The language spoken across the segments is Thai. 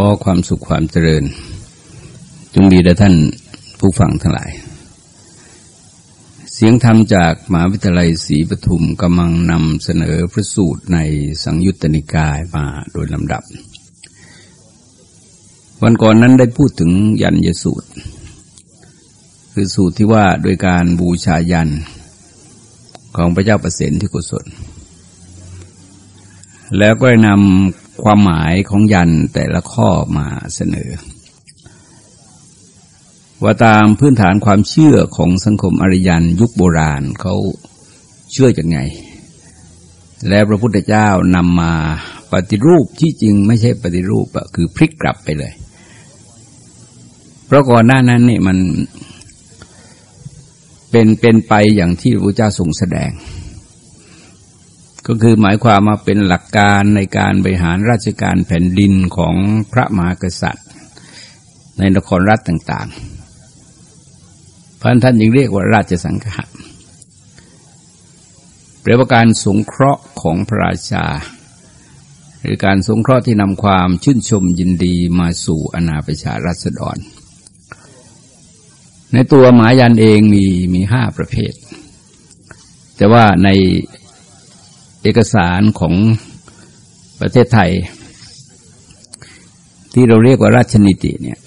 อความสุขความเจริญ จงมีแด่ท่านผู้ฟังทั้งหลาย เสียงธรรมจากมหาวิทยาลัยศรีปทุมกำลังนำเสนอพระสูตรในสังยุตตนิกายมาโดยลำดับ วันก่อนนั้นได้พูดถึงยันยสูตร คือสูตรที่ว่าโดยการบูชายันของพระเจ้าประเสนที่กุศลแล้วก็ได้นำ ความหมายของยันแต่ละข้อมาเสนอ ว่าตามพื้นฐานความเชื่อของสังคมอริยันยุคโบราณเขาเชื่ออย่างไง แล้วพระพุทธเจ้านำมาปฏิรูปที่จริงไม่ใช่ปฏิรูปคือพลิกกลับไปเลย เพราะก่อนหน้านั้นนี่มันเป็นเป็นไปอย่างที่พระเจ้าทรงแสดง ก็คือหมายความมาเป็นหลักการในการบริหารราชการแผ่นดินของพระมหากษัตริย์ ในนครรัฐต่างๆพันท่านยังเรียกว่าราชสังฆะเปรียบการสงเคราะห์ของพระราชา หรือการสงเคราะห์ที่นำความชื่นชมยินดีมาสู่อนาประชารัษฎร ในตัวหมายันเองมีมีห้าประเภท แต่ว่าใน เอกสารของประเทศไทย ที่เราเรียกว่าราชนิติเนี่ย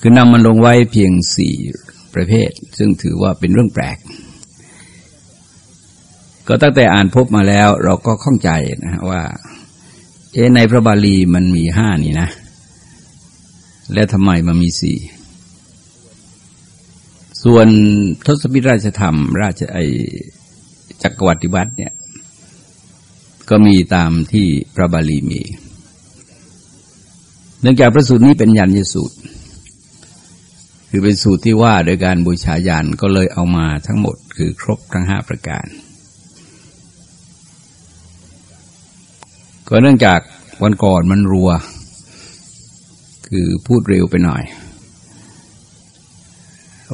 คือนำมันลงไว้เพียงสี่ประเภท ซึ่งถือว่าเป็นเรื่องแปลก ก็ตั้งแต่อ่านพบมาแล้วเราก็ข้องใจนะว่า เอในพระบาลีมันมีห้านี่นะ แล้วทำไมมันมีสี่ส่วนทศพิราชธรรม ราชไอ จักรวรรดิวัตเนี่ย ก็มีตามที่พระบาลีมี เนื่องจากพระสูตรนี้เป็นยันยสูตร คือเป็นสูตรที่ว่าโดยการบูชายันก็เลยเอามาทั้งหมดคือครบทั้งห้าประการ ก็เนื่องจากวันก่อนมันรัว คือพูดเร็วไปหน่อย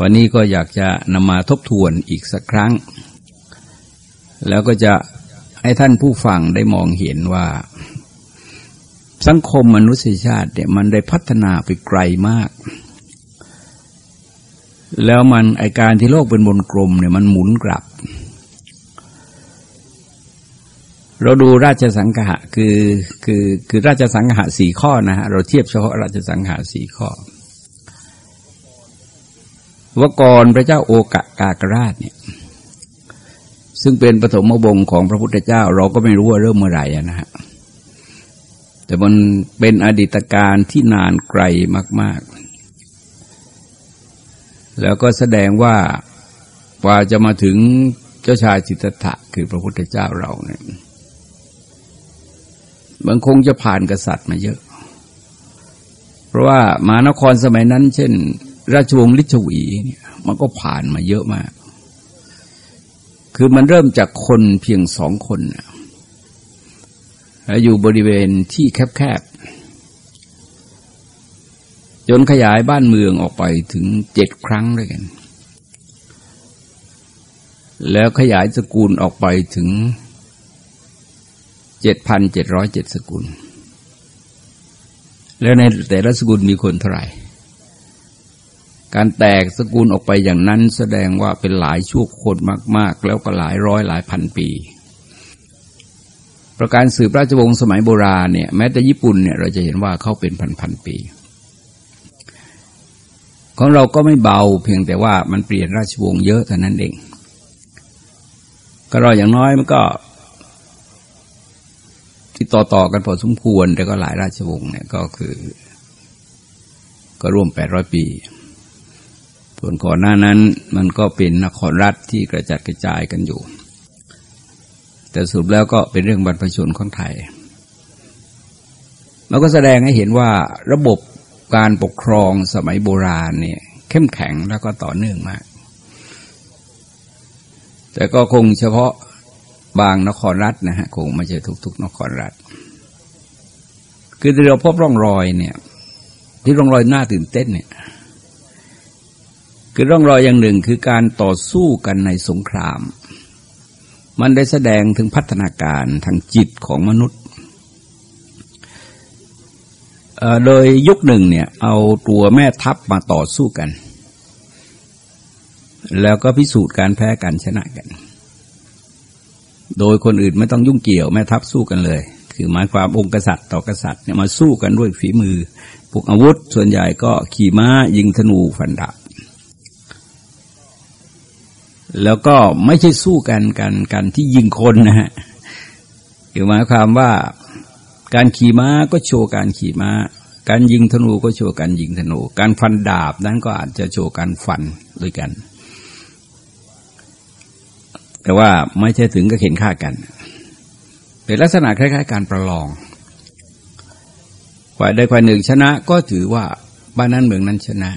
วันนี้ก็อยากจะนำมาทบทวนอีกสักครั้ง แล้วก็จะให้ท่านผู้ฟังได้มองเห็นว่า สังคมมนุษยชาติเนี่ยมันได้พัฒนาไปไกลมาก แล้วมันไอการที่โลกเป็นบนกลมเนี่ยมันหมุนกลับ เราดูราชสังหะคือคือคือราชสังหะสี่ข้อนะฮะเราเทียบเฉพาะราชสังหะสี่ข้อว่าก่อนพระเจ้าโอกะกากราชเนี่ย ซึ่งเป็นปฐมบงของพระพุทธเจ้า เราก็ไม่รู้ว่าเริ่มเมื่อไหร่นะฮะแต่มันเป็นอดีตการที่นานไกลมาก ๆ แล้วก็แสดงว่ากว่าจะมาถึงเจ้าชายจิตตะคือพระพุทธเจ้าเราเนี่ยมันคงจะผ่านกษัตริย์มาเยอะ เพราะว่ามานครสมัยนั้น เช่น ราชวงศ์ลิชวีเนี่ยมันก็ผ่านมาเยอะมาก คือมันเริ่มจากคนเพียงสองคนอยู่บริเวณที่แคบๆจนขยายบ้านเมืองออกไปถึงเจ็ดครั้งด้วยกัน แล้วขยายสกุลออกไปถึงเจ็ดพันเจ็ดร้อยเจ็ดสกุล แล้วในแต่ละสกุลมีคนเท่าไหร่ การแตกสกุลออกไปอย่างนั้นแสดงว่าเป็นหลายชั่วคนมาก ๆ แล้วก็หลายร้อยหลายพันปี ประการสืบราชวงศ์สมัยโบราณเนี่ยแม้แต่ญี่ปุ่นเนี่ยเราจะเห็นว่าเขาเป็นพันๆปี ของเราก็ไม่เบาเพียงแต่ว่ามันเปลี่ยนราชวงศ์เยอะเท่านั้นเอง ก็รออย่างน้อยมันก็ที่ต่อต่อกันพอสมควรแต่ก็หลายราชวงศ์เนี่ยก็คือ ก็ร่วมแปดร้อยปี ส่วนก่อนหน้านั้นมันก็เป็นนครรัฐที่กระจัดกระจายกันอยู่ แต่สรุปแล้วก็เป็นเรื่องบรรพชนของไทย มันก็แสดงให้เห็นว่าระบบการปกครองสมัยโบราณเนี่ยเข้มแข็งแล้วก็ต่อเนื่องมาก แต่ก็คงเฉพาะบางนครรัฐนะฮะคงไม่ใช่ทุก ๆ นครรัฐ คือเราพบร่องรอยเนี่ย ที่ร่องรอยน่าตื่นเต้นเนี่ย คือร่องรอยอย่างหนึ่งคือการต่อสู้กันในสงคราม มันได้แสดงถึงพัฒนาการทางจิตของมนุษย์ โดยยุคหนึ่งเนี่ยเอาตัวแม่ทัพมาต่อสู้กัน แล้วก็พิสูจน์การแพ้กันชนะกัน โดยคนอื่นไม่ต้องยุ่งเกี่ยวแม่ทัพสู้กันเลย คือหมายความองค์กษัตริย์ต่อกษัตริย์เนี่ยมาสู้กันด้วยฝีมือพวกอาวุธส่วนใหญ่ก็ขี่ม้ายิงธนูฟันดาบ แล้วก็ไม่ใช่สู้กันกันกันที่ยิงคนนะฮะคือหมายความว่าการขี่ม้าก็โชว์การขี่ม้า การยิงธนูก็โชว์การยิงธนู การฟันดาบนั้นก็อาจจะโชว์การฟันด้วยกัน แต่ว่าไม่ใช่ถึงก็เข็นฆ่ากันเป็นลักษณะคล้าย ๆ การประลองฝ่ายใดฝ่ายหนึ่งชนะก็ถือว่าบ้านนั้นเมืองนั้นชนะ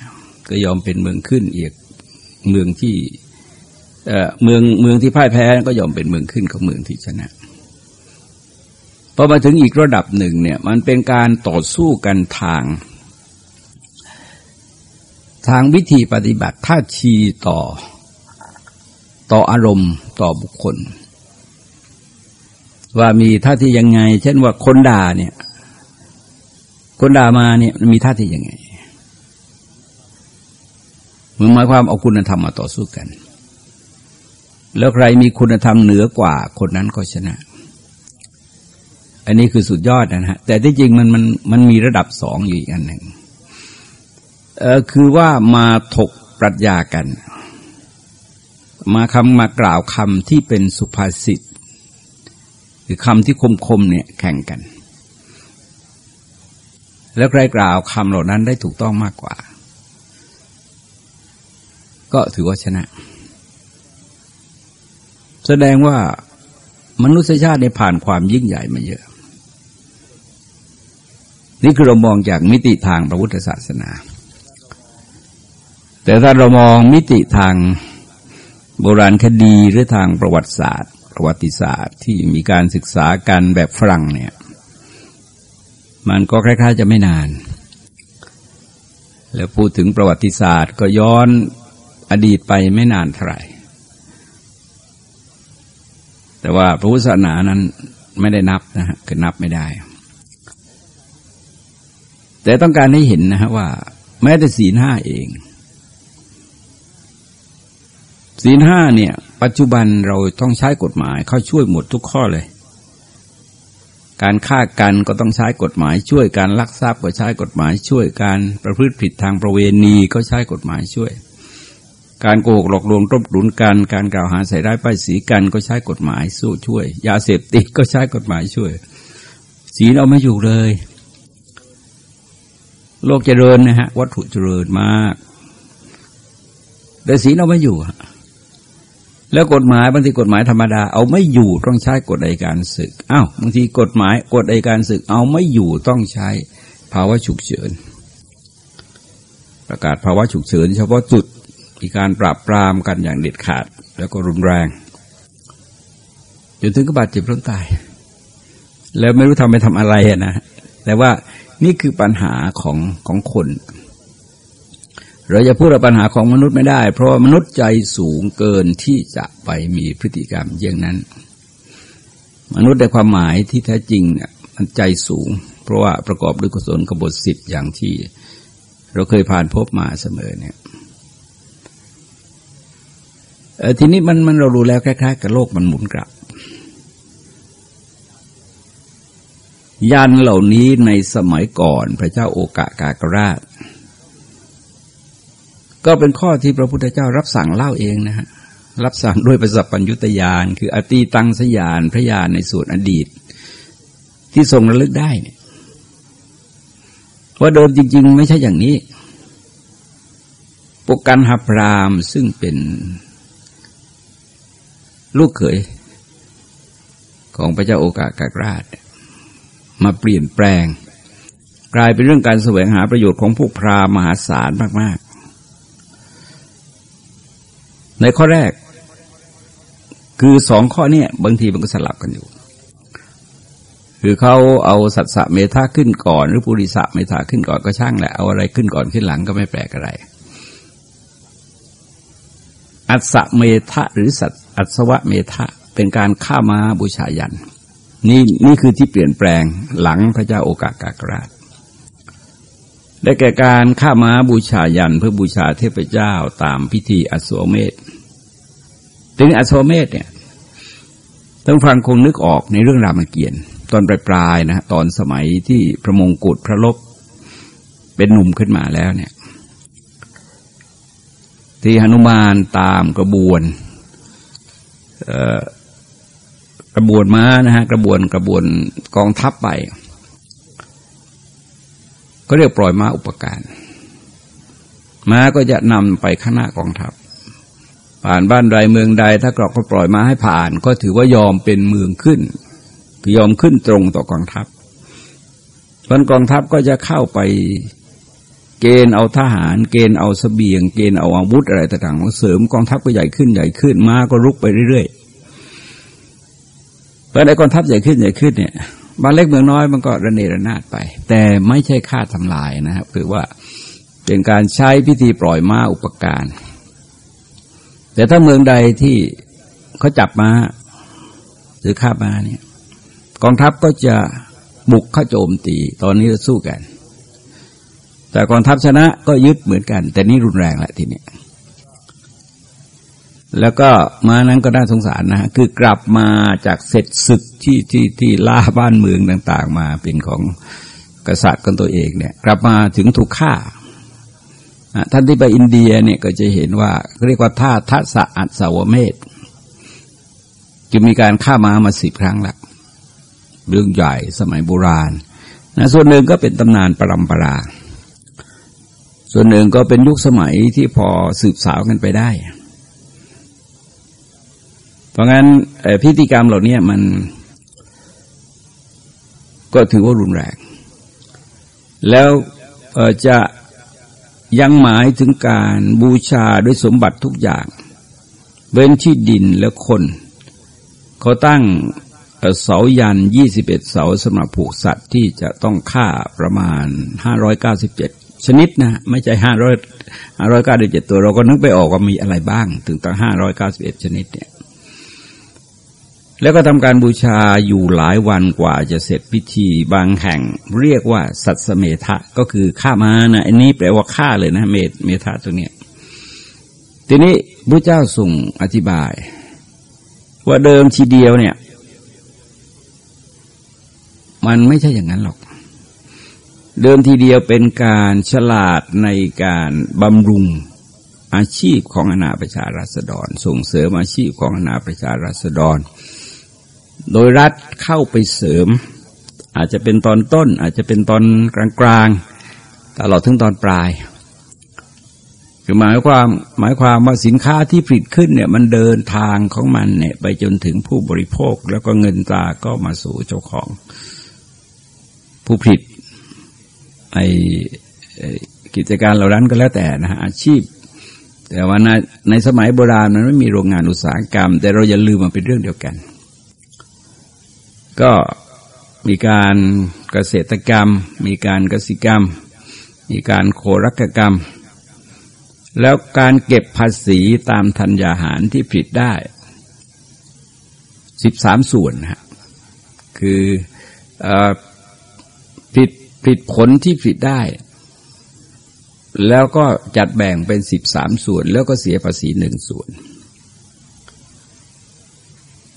ก็ยอมเป็นเมืองขึ้นเอียกเมืองที่ เมืองเมืองที่พ่ายแพ้ก็ยอมเป็นเมืองขึ้นของเมืองที่ชนะพอมาถึงอีกระดับหนึ่งเนี่ยมันเป็นการต่อสู้กันทาง ทางวิธีปฏิบัติท่าชีต่อ ต่ออารมณ์ต่อบุคคล ว่ามีท่าทียังไง เช่นว่าคนด่าเนี่ย คนด่ามาเนี่ยมีท่าทียังไงมันหมายความเอาคุณธรรมมาต่อสู้กัน แล้วใครมีคุณธรรมเหนือกว่า คนนั้นก็ชนะ อันนี้คือสุดยอดนะฮะ แต่ที่จริงมันมันมันมีระดับสองอยู่อีกอันหนึ่งเออคือว่ามาถกปรัชญากัน มาคำมากล่าวคำที่เป็นสุภาษิตหรือคำที่คมคมเนี่ยแข่งกัน แล้วใครกล่าวคำเหล่านั้นได้ถูกต้องมากกว่า ก็ถือว่าชนะ แสดงว่ามนุษยชาติในผ่านความยิ่งใหญ่มาเยอะ นี่คือเรามองจากมิติทางพระพุทธศาสนา แต่ถ้าเรามองมิติทางโบราณคดีหรือทางประวัติศาสตร์ ประวัติศาสตร์ที่มีการศึกษากันแบบฝรั่งเนี่ย มันก็คล้ายๆจะไม่นาน แล้วพูดถึงประวัติศาสตร์ก็ย้อนอดีตไปไม่นานเท่าไหร่ แต่ว่าพระพุทธศาสนานั้นไม่ได้นับนะฮะคือนับไม่ได้ แต่ต้องการให้เห็นนะฮะว่า แม้แต่ศีลห้าเอง ศีลห้าเนี่ย ปัจจุบันเราต้องใช้กฎหมายเข้าช่วยหมดทุกข้อเลย การฆ่ากันก็ต้องใช้กฎหมาย ช่วยการลักทรัพย์ก็ใช้กฎหมายช่วยการประพฤติผิดทางประเวณีก็ใช้กฎหมายช่วย การโกหกหลอกลวงรบหลุนกัน การกล่าวหาใส่ร้ายป้ายสีกันก็ใช้กฎหมายสู้ช่วย ยาเสพติดก็ใช้กฎหมายช่วยศีเอาไม่อยู่เลย โลกเจริญนะฮะ วัตถุเจริญมาก แต่ศีเอาไม่อยู่แล้วกฎหมายบางทีกฎหมายธรรมดา เอาไม่อยู่ต้องใช้กฎอัยการศึกอ้าวบางทีกฎหมายกฎอัยการศึก เอาไม่อยู่ต้องใช้ภาวะฉุกเฉินประกาศภาวะฉุกเฉิน เฉพาะจุด มีการปราบปรามกันอย่างเด็ดขาด แล้วก็รุนแรงจนถึงกบาดเจ็บล้มตาย แล้วไม่รู้ทำไปทำอะไรนะแต่ว่านี่คือปัญหาของของคน เราจะพูดว่าปัญหาของมนุษย์ไม่ได้ เพราะมนุษย์ใจสูงเกินที่จะไปมีพฤติกรรมอย่างนั้น มนุษย์ในความหมายที่แท้จริงเนี่ยมันใจสูง เพราะว่าประกอบด้วยกุศลกบฏสิทธิ์อย่างที่เราเคยผ่านพบมาเสมอเนี่ย ทีนี้มันมันเราดูแล้วคล้ายๆกับโลกมันหมุนกลับ ยันเหล่านี้ในสมัยก่อนพระเจ้าโอกะกากราช ก็เป็นข้อที่พระพุทธเจ้ารับสั่งเล่าเองนะฮะรับสั่งด้วยประสัพปัญยุตยาน คืออตีตังสยานพระยานในส่วนอดีต ที่ทรงระลึกได้เนี่ยว่าเดิมจริง ๆ ไม่ใช่อย่างนี้ปุกันหัพรามซึ่งเป็น ลูกเขยของพระเจ้าโอกาสกากราช มาเปลี่ยนแปลง กลายเป็นเรื่องการแสวงหาประโยชน์ของพวกพราหมหาศาลมาก ๆ ในข้อแรก คือสองข้อนี้บางทีมันก็สลับกันอยู่ คือเขาเอาสัตสะเมธาขึ้นก่อน หรือปุริสะเมธาขึ้นก่อนก็ช่างแหละ เอาอะไรขึ้นก่อนขึ้นหลังก็ไม่แปลกอะไร อัศเมธะหรือสัตอัศวะเมธะเป็นการฆ่ามาบูชายัน นี่นี่คือที่เปลี่ยนแปลงหลังพระเจ้าโอกากากราชได้แก่การฆ่าม้าบูชายันเพื่อบูชาเทพเจ้าตามพิธีอสวเมธถึงอสวเมธเนี่ยต้องฟังคงนึกออกในเรื่องรามเกียรติตอนปลายๆนะตอนสมัยที่พระมงกุฎพระลบเป็นหนุ่มขึ้นมาแล้วเนี่ย ที่หนุมานตามกระบวนกระบวนม้านะฮะกระบวนกระบวนกองทัพไป ก็เรียกปล่อยม้าอุปการม้าก็จะนำไปข้างหน้ากองทัพ ผ่านบ้านใดเมืองใด ถ้ากรอกก็ปล่อยม้าให้ผ่าน ก็ถือว่ายอมเป็นเมืองขึ้นยอมขึ้นตรงต่อกองทัพวันกองทัพก็จะเข้าไป เกณฑ์เอาทหาร เกณฑ์เอาสเสบียง เกณฑ์เอาอาวุธอะไรต่างๆมาเสริมกองทัพก็ใหญ่ขึ้นใหญ่ขึ้นม้าก็รุกไปเรื่อยๆเพราะในกองทัพใหญ่ขึ้นใหญ่ขึ้นเนี่ยบ้านเล็กเมืองน้อยมันก็ระเนระนาดไป แต่ไม่ใช่ฆ่าทำลายนะครับคือว่าเป็นการใช้พิธีปล่อยม้าอุปการ แต่ถ้าเมืองใดที่เขาจับมาหรือฆ่ามาเนี่ยกองทัพก็จะบุกเข้าโจมตี ตอนนี้จะสู้กัน แต่กองทัพชนะก็ยึดเหมือนกัน แต่นี่รุนแรงแหละทีนี้แล้วก็มานั้นก็น่าสงสารนะ คือกลับมาจากเสร็จศึกที่ที่ที่ล่าบ้านเมืองต่าง ๆ มาเป็นของกษัตริย์กันตัวเองเนี่ย กลับมาถึงถูกฆ่าท่านที่ไปอินเดียเนี่ยก็จะเห็นว่าเรียกว่าท่าทัศอัศวเมธจะมีการฆ่ามามาสิบครั้งล้วเรื่องใหญ่สมัยโบราณนะส่วนหนึ่งก็เป็นตำนานปรำปรา ส่วนหนึ่งก็เป็นยุคสมัยที่พอสืบสาวกันไปได้ เพราะงั้นพิธีกรรมเหล่านี้มัน ก็ถือว่ารุนแรง แล้วจะยังหมายถึงการบูชาด้วยสมบัติทุกอย่าง เว้นที่ดินและคน เขาตั้งเสายันยี่สิบเอ็ดเสาสำหรับผูกสัตว์ที่จะต้องฆ่าประมาณห้าร้อยเก้าสิบเจ็ด ชนิดนะไม่ใช่ห้าร้อยห้าร้อยเก้าสิบเจ็ดตัวเราก็นึกไปออกว่ามีอะไรบ้าง ถึงตั้งห้าร้อยเก้าสิบเอ็ดชนิดเนี่ยแล้วก็ทำการบูชาอยู่หลายวันกว่าจะเสร็จพิธีบางแห่ง เรียกว่า สัตสเมทะก็คือฆ่ามานะอันนี้แปลว่าฆ่าเลยนะเมตเมทะตรงเนี้ยทีนี้พระเจ้าส่งอธิบาย ว่าเดิมทีเดียวเนี่ย มันไม่ใช่อย่างนั้นหรอก เดิมทีเดียวเป็นการฉลาดในการบำรุงอาชีพของอนาประชารัษฎร ส่งเสริมอาชีพของอนาประชารัษฎร โดยรัฐเข้าไปเสริม อาจจะเป็นตอนต้น อาจจะเป็นตอนกลางๆตลอดถึงตอนปลายคือหมายความหมายความว่าสินค้าที่ผลิตขึ้นเนี่ยมันเดินทางของมันเนี่ยไปจนถึงผู้บริโภค แล้วก็เงินตาก็มาสู่เจ้าของ ผู้ผลิต ไอกิจการเหล่านั้นก็แล้วแต่นะฮะอาชีพ แต่ว่าในในสมัยโบราณมันไม่มีโรงงานอุตสาหกรรม แต่เราอย่าลืมมันเป็นเรื่องเดียวกัน ก็มีการเกษตรกรรม มีการกสิกรรม มีการโครักกรรม แล้วการเก็บภาษีตามธัญญาหารที่ผิดได้สิบสามส่วนฮะคือ ผิดผิดผลที่ผิดได้ แล้วก็จัดแบ่งเป็นสิบสามส่วน แล้วก็เสียภาษีหนึ่งส่วน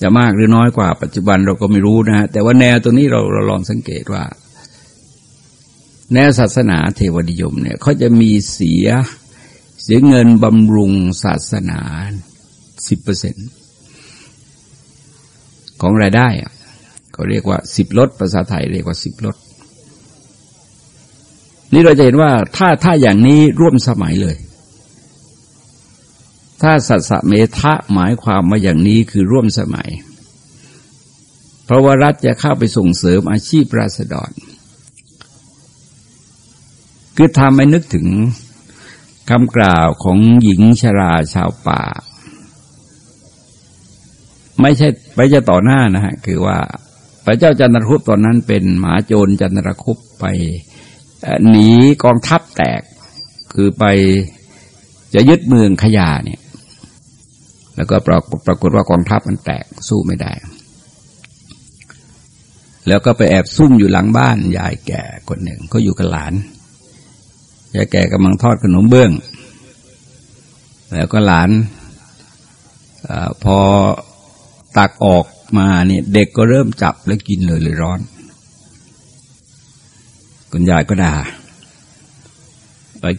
จะมากหรือน้อยกว่าปัจจุบันเราก็ไม่รู้นะฮะแต่ว่าแนวตัวนี้เราเราลองสังเกตว่า แนวศาสนาเทวดิยมเนี่ยเขาจะมีเสียเสียเงินบำรุงศาสนาสิบเปอร์เซ็นของรายได้เขาเรียกว่าสิบลดภาษาไทยเรียกว่าสิบลด นี่เราจะเห็นว่าถ้าถ้าอย่างนี้ร่วมสมัยเลย ถ้าสัตสเมทะหมายความมาอย่างนี้คือร่วมสมัย เพราะว่ารัฐจะเข้าไปส่งเสริมอาชีพราษฎร คือทำให้นึกถึงคำกล่าวของหญิงชราชาวป่า ไม่ใช่ไปจะต่อหน้านะฮะ คือว่าพระเจ้าจันทรคุปตอนนั้นเป็นหมาโจรจันทรคุปไป หนีกองทัพแตกคือไปจะยึดเมืองขยาเนี่ย แล้วก็ปรากปรากฏว่ากองทัพมันแตกสู้ไม่ได้ แล้วก็ไปแอบซุ่มอยู่หลังบ้านยายแก่คนหนึ่งก็อยู่กับหลานยายแก่กำลังทอดขนมเบื้อง แล้วก็หลานอพอตักออกมาเนี่ยเด็กก็เริ่มจับแล้วกินเลยเลยร้อน คุณยายก็ด่า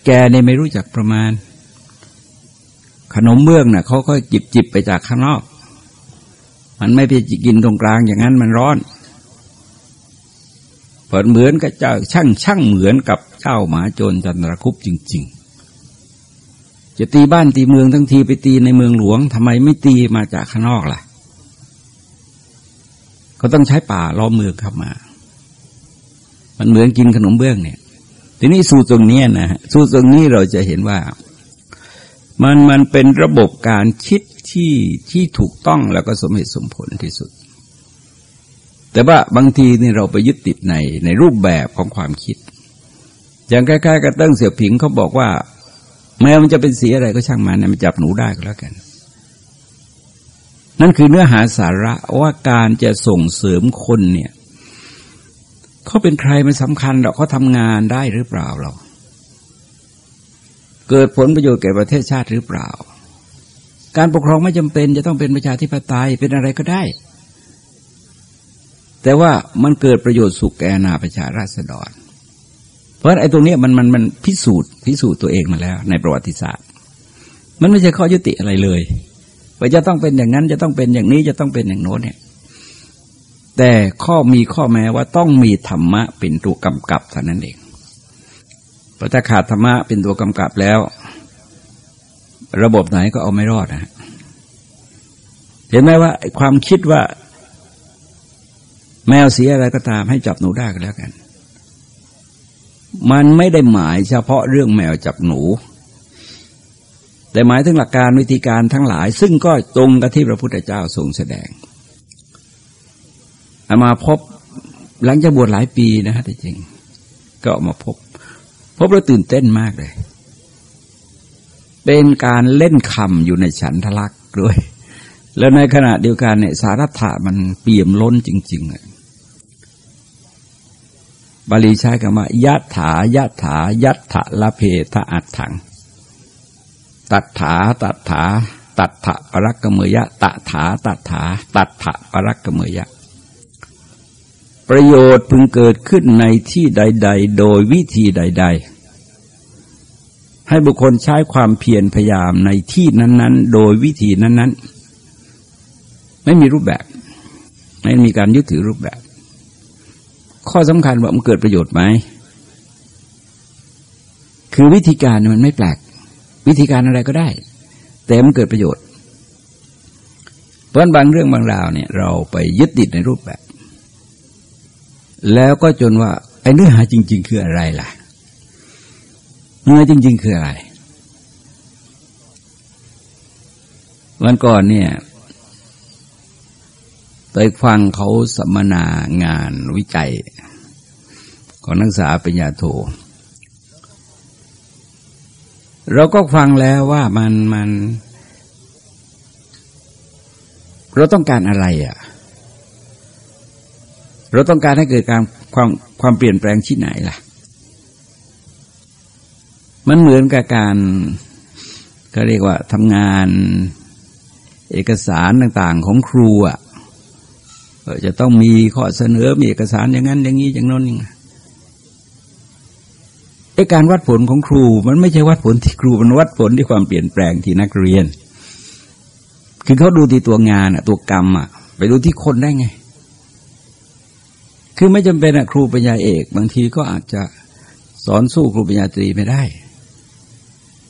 แกเนี่ยไม่รู้จักประมาณ ขนมเบื้องน่ะเขาก็จิบจิบไปจากข้างนอก มันไม่ไปกินตรงกลางอย่างนั้นมันร้อนเปิดเหมือนกับเจ้าช่างช่างเหมือนกับเจ้าหมาโจรจันทรคุปจริง ๆ จะตีบ้านตีเมืองทั้งทีไปตีในเมืองหลวงทำไมไม่ตีมาจากข้างนอกล่ะ ก็ต้องใช้ป่าล้อมเมืองเข้ามา มันเหมือนกินขนมเบื้องเนี่ย ทีนี้สูตรตรงนี้นะสูตรตรงนี้เราจะเห็นว่า มันมันเป็นระบบการคิดที่ที่ถูกต้องแล้วก็สมเหตุสมผลที่สุด แต่ว่าบางทีนี่เราไปยึดติดในในรูปแบบของความคิด อย่างใกล้ๆกับติ้งเสี่ยวผิงเขาบอกว่า แม้มันจะเป็นสีอะไรก็ช่างมันมันจับหนูได้ก็แล้วกันนั่นคือเนื้อหาสาระว่าการจะส่งเสริมคนเนี่ย เขาเป็นใครมันสำคัญหรอกเขาทำงานได้หรือเปล่าเรา เกิดผลประโยชน์แก่ประเทศชาติหรือเปล่า การปกครองไม่จำเป็นจะต้องเป็นประชาธิปไตยเป็นอะไรก็ได้ แต่ว่ามันเกิดประโยชน์สุขแก่นาประชาราษฎร เพราะไอ้ตรงนี้มันมันมันพิสูจน์พิสูจน์ตัวเองมาแล้ว ในประวัติศาสตร์ มันไม่ใช่ข้อยุติอะไรเลยว่าจะต้องเป็นอย่างนั้นจะต้องเป็นอย่างนี้จะต้องเป็นอย่างโน้นเนี่ย แต่ข้อมีข้อแม้ว่าต้องมีธรรมะเป็นตัวกำกับเท่านั้นเองพระถ้าขาดธรรมะเป็นตัวกำกับแล้ว ระบบไหนก็เอาไม่รอดนะเห็นไหมว่าความคิดว่า แมวเสียอะไรก็ตามให้จับหนูได้ก็แล้วกัน มันไม่ได้หมายเฉพาะเรื่องแมวจับหนู แต่หมายถึงหลักการวิธีการทั้งหลาย ซึ่งก็ตรงกับที่พระพุทธเจ้าทรงแสดง อามาพบหลังจากบวชหลายปีนะฮะแต่จริง ก็มาพบ พบแล้วตื่นเต้นมากเลย เป็นการเล่นคำอยู่ในฉันทลักษ์ด้วย แล้วในขณะเดียวกันเนี่ยสารัตถะมันเปี่ยมล้นจริงๆเลยบาลีใช้คำว่ายัตถายัตถายัตถะละเพทะอัตถัง ตัดถาตัดถา ตัดถะปรักกเมยะตะถาตัดถา ตัดถะปรักกเมยะ ประโยชน์พึงเกิดขึ้นในที่ใด ๆ โดยวิธีใด ๆ ให้บุคคลใช้ความเพียรพยายามในที่นั้น ๆ โดยวิธีนั้น ๆ ไม่มีรูปแบบ ไม่มีการยึดถือรูปแบบ ข้อสำคัญว่ามันเกิดประโยชน์ไหม คือวิธีการมันไม่แปลก วิธีการอะไรก็ได้ แต่มันเกิดประโยชน์ เพราะบางเรื่องบางราวเนี่ย เราไปยึดติดในรูปแบบ แล้วก็จนว่า ไอ้เนื้อหาจริง ๆ คืออะไรล่ะเนื้อจริง ๆ คืออะไร วันก่อนเนี่ยไปฟังเขาสัมมนางานวิจัย ของนักศึกษาปัญญาโท เราก็ฟังแล้วว่ามันมัน เราต้องการอะไรอะ่ะ เราต้องการให้เกิดการความความเปลี่ยนแปลงที่ไหนล่ะ มันเหมือนกับการก็เรียกว่าทำงานเอกสารต่าง ๆ ของครูอะจะต้องมีข้อเสนอมีเอกสารอย่างนั้น อย่างนี้อย่างโน้นอย่างนี้ไอการวัดผลของครูมันไม่ใช่วัดผลที่ครูมันวัดผลที่ความเปลี่ยนแปลงที่นักเรียน คือเขาดูที่ตัวงานอะตัวกรรมอะไปดูที่คนได้ไง คือไม่จำเป็นอะครูปัญญาเอก บางทีก็อาจจะสอนสู้ครูปัญญาตรีไม่ได้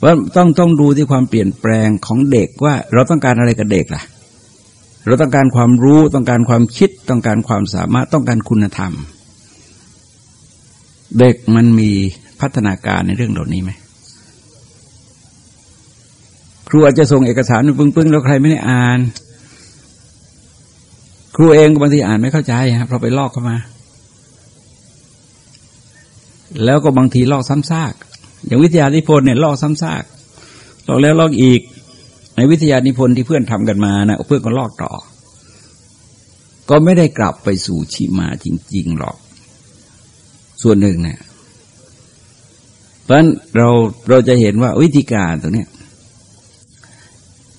ว่าต้องต้องดูที่ความเปลี่ยนแปลงของเด็กว่า เราต้องการอะไรกับเด็กล่ะ เราต้องการความรู้ต้องการความคิดต้องการความสามารถต้องการคุณธรรม เด็กมันมีพัฒนาการในเรื่องเหล่านี้ไหมครูอาจจะส่งเอกสารปึ้งๆแล้วใครไม่ได้อ่าน ครูเองบางทีอ่านไม่เข้าใจครับเพราะไปลอกเข้ามา แล้วก็บางทีลอกซ้ำซาก อย่างวิทยานิพนธ์เนี่ยลอกซ้ำซากลอกแล้วลอกอีก ในวิทยานิพนธ์ที่เพื่อนทำกันมานะเพื่อนก็ลอกต่อ ก็ไม่ได้กลับไปสู่ชิมาจริง ๆหรอก ส่วนหนึ่งเนะี่ยเพราะฉะนั้นเราเราจะเห็นว่าวิธีการตรงนี้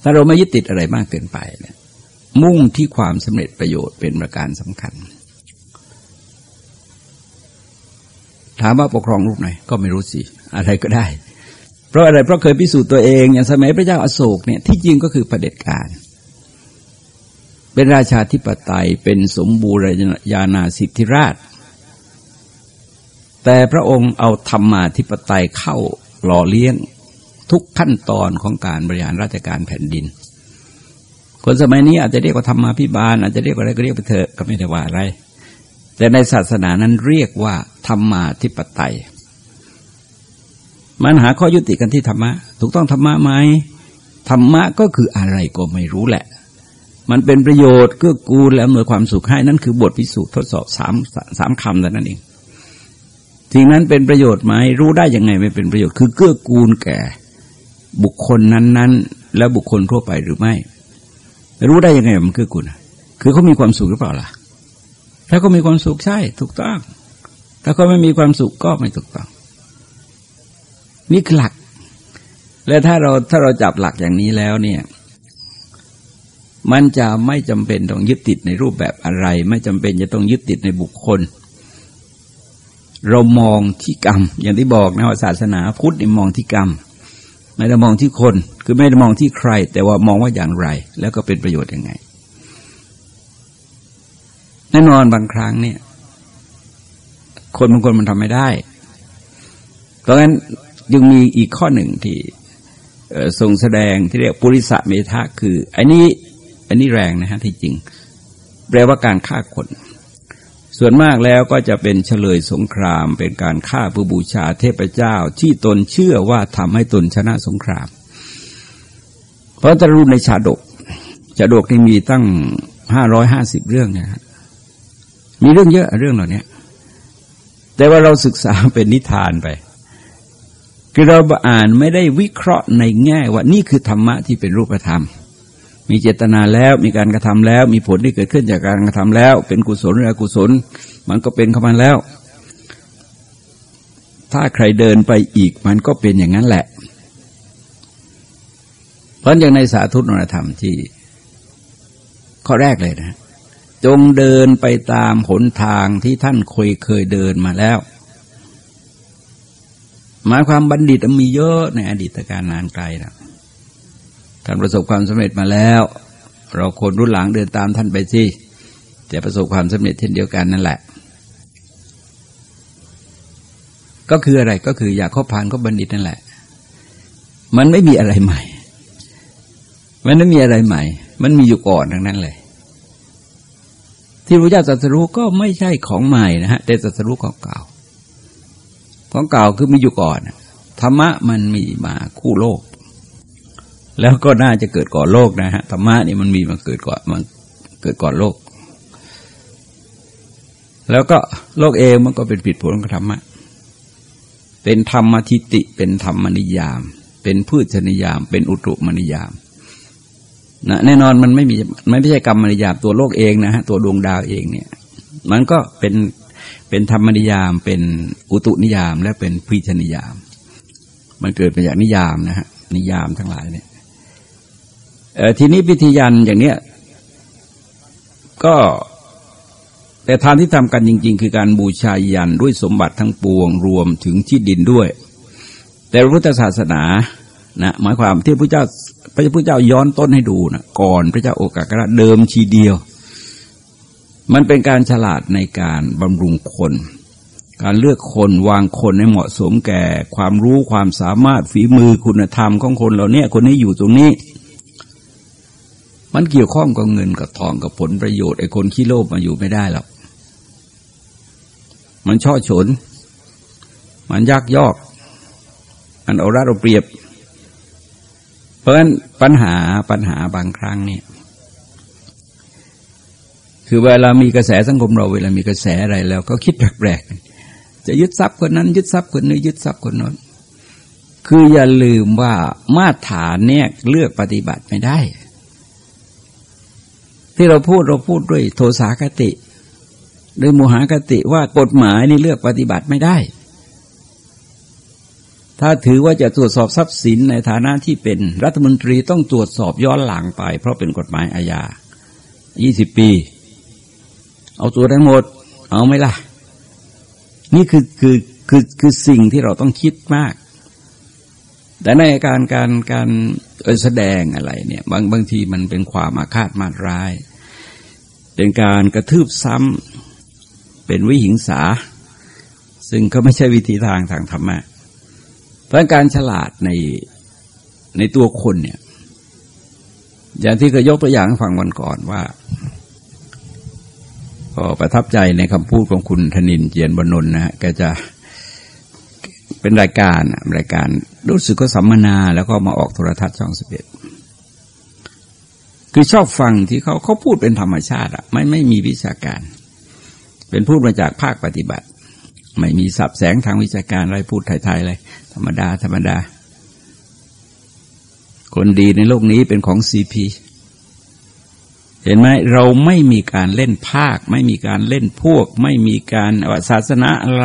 ถ้าเราไม่ยึดติดอะไรมากเกินไปเนี่ยมุ่งที่ความสำเร็จประโยชน์เป็นประการสำคัญ ถามว่าปกครองรูปไหนก็ไม่รู้สิอะไรก็ได้ เพราะอะไรเพราะเคยพิสูจน์ตัวเองอย่างสมัยพระเจ้าอาโศกเนี่ยที่จริงก็คือประเด็จการ เป็นราชาธิปไตยเป็นสมบูรณานาสิทธิราช แต่พระองค์เอาธรรมาธิปไตยเข้าหล่อเลี้ยงทุกขั้นตอนของการบริหารราชการแผ่นดิน คนสมัยนี้อาจจะเรียกว่าธรรมาภิบาลอาจจะเรียกว่าอะไรก็เรียกไปเถอะก็ไม่ได้ว่าอะไร แต่ในศาสนานั้นเรียกว่า ธรรมาธิปไตย มันหาข้อยุติกันที่ธรรมะ ถูกต้องธรรมะไหมธรรมะก็คืออะไรก็ไม่รู้แหละ มันเป็นประโยชน์เกื้อกูลและอำนวยความสุขให้นั่นคือบทพิสูจน์ทดสอบสามสามคำแต่นั้นเองสิ่งนั้นเป็นประโยชน์ไหมรู้ได้ยังไงไม่เป็นประโยชน์คือเกื้อกูลแก่ บุคคลนั้น ๆ และบุคคลทั่วไปหรือไม่ รู้ได้ยังไงมันคือกุลคือเขามีความสุขหรือเปล่าล่ะ ถ้าเขามีความสุขใช่ถูกต้อง ถ้าเขาไม่มีความสุขก็ไม่ถูกต้อง นี่หลัก และถ้าเราถ้าเราจับหลักอย่างนี้แล้วเนี่ย มันจะไม่จำเป็นต้องยึดติดในรูปแบบอะไร ไม่จำเป็นจะต้องยึดติดในบุคคล เรามองที่กรรม อย่างที่บอกนะว่าศาสนาพุทธนี่มองที่กรรมไม่ได้มองที่คน คือไม่ได้มองที่ใคร แต่ว่ามองว่าอย่างไร แล้วก็เป็นประโยชน์ยังไง แน่นอนบางครั้งเนี่ย คนบางคนมันทำไม่ได้ เพราะฉะนั้นยังมีอีกข้อหนึ่งที่ทรงแสดงที่เรียกปุริสะเมธะคือ อันนี้อันนี้แรงนะฮะที่จริง แปลว่าการฆ่าคน ส่วนมากแล้วก็จะเป็นเฉลยสงคราม เป็นการฆ่าผู้บูชาเทพเจ้า ที่ตนเชื่อว่าทำให้ตนชนะสงคราม เพราะตรูในชาดกชาดกที่มีตั้งห้าร้อยห้าสิบเรื่องนะฮะ มีเรื่องเยอะเรื่องเหล่านี้แต่ว่าเราศึกษาเป็นนิทานไป คือเราอ่านไม่ได้วิเคราะห์ในแง่ว่านี่คือธรรมะที่เป็นรูปธรรม มีเจตนาแล้วมีการกระทำแล้ว มีผลที่เกิดขึ้นจากการกระทำแล้ว เป็นกุศลหรืออกุศล มันก็เป็นเข้ามาแล้ว ถ้าใครเดินไปอีกมันก็เป็นอย่างนั้นแหละ เพราะอย่างในสาธุนธรรมที่ข้อแรกเลยนะ จงเดินไปตามหนทางที่ท่านเคยเคยเดินมาแล้ว หมายความบัณฑิตมีเยอะในอดีตการนานไกลนะท่านประสบความสำเร็จมาแล้ว เราคนรุ่นหลังเดินตามท่านไปที่จะประสบความสำเร็จเช่นเดียวกันนั่นแหละ ก็คืออะไรก็คืออยากข้อพานก็บัณฑิตนั่นแหละ มันไม่มีอะไรใหม่ มันไม่มีอะไรใหม่ มันมีอยู่ก่อนทั้งนั้นเลย ที่พระเจ้าตรัสรู้ก็ไม่ใช่ของใหม่นะฮะแต่ตรัสรู้ของเก่า ของเก่าคือมีอยู่ก่อนธรรมะมันมีมาคู่โลก แล้วก็น่าจะเกิดก่อนโลกนะฮะธรรมะนี่มันมีมาเกิดก่อนมันเกิดก่อนโลก แล้วก็โลกเองมันก็เป็นผิดผลของธรรมะเป็นธรรมทิติ เป็นธรรมนิยาม เป็นพืชนิยาม เป็นอุตุมนิยาม นะแน่นอนมันไม่มีไม่ใช่กรรมนิยามตัวโลกเองนะฮะตัวดวงดาวเองเนี่ย มันก็เป็นเป็นธรรมนิยาม เป็นอุตุนิยาม และเป็นพืชนิยาม มันเกิดมาจากนิยามนะฮะนิยามทั้งหลายเนี่ยทีนี้พิธียันอย่างเนี้ยก็แต่ทานที่ทำกันจริง ๆ คือการบูชายันด้วยสมบัติทั้งปวงรวมถึงที่ดินด้วย แต่พระพุทธศาสนา นะหมายความที่พระเจ้าพระพุทธเจ้าย้อนต้นให้ดูนะก่อนพระเจ้าโอกาสระเดิมทีเดียว มันเป็นการฉลาดในการบำรุงคน การเลือกคนวางคนให้เหมาะสมแก่ ความรู้ความสามารถฝีมือคุณธรรมของคนเหล่านี้คนนี้อยู่ตรงนี้ มันเกี่ยวข้องกับเงินกับทองกับผลประโยชน์ไอ้คนขี้โลภมาอยู่ไม่ได้หรอกมันช่อฉน มันยักยอก มันเอารัดเอาเปรียบ ราะฉะนั้นปัญหาปัญหาบางครั้งเนี่ยคือเวลามีกระแสสังคมเราเวลามีกระแสอะไรแล้วก็คิดแปลกๆจะยึดทรัพย์คนนั้น ยึดทรัพย์คนนี้ยึดทรัพย์คนนั้น คืออย่าลืมว่ามาตรฐานเนี่ยเลือกปฏิบัติไม่ได้ ที่เราพูดเราพูดด้วยโทสาคติ ด้วยโมหคติว่ากฎหมายนี่เลือกปฏิบัติไม่ได้ ถ้าถือว่าจะตรวจสอบทรัพย์สินในฐานะที่เป็นรัฐมนตรีต้องตรวจสอบย้อนหลังไป เพราะเป็นกฎหมายอาญา 20 ปี เอาตัวได้หมด เอาไหมล่ะ นี่คือคือคือคือสิ่งที่เราต้องคิดมาก แต่ในการการการแสดงอะไรเนี่ยบางบางทีมันเป็นความอาฆาตมาร้าย เป็นการกระทืบซ้ำเป็นวิหิงสา ซึ่งก็ไม่ใช่วิธีทางทางธรรมะ เพราะการฉลาดในในตัวคนเนี่ย อย่างที่เคยยกตัวอย่างฟังวันก่อนว่าก็ประทับใจในคำพูดของคุณธนินเจียนบนนนะฮะแกจะเป็นรายการรายการรู้สึกก็สัมมนาแล้วก็มาออกโทรทัศน์ช่องสิบเอ็ดคือชอบฟังที่เขาเขาพูดเป็นธรรมชาติอะไม่ไม่มีวิชาการ เป็นพูดมาจากภาคปฏิบัติ ไม่มีสับแสงทางวิชาการอะไรพูดไทยๆเลย ธรรมดา ธรรมดา คนดีในโลกนี้เป็นของซีพีเห็นไหมเราไม่มีการเล่นภาค ไม่มีการเล่นพวก ไม่มีการศาสนาอะไร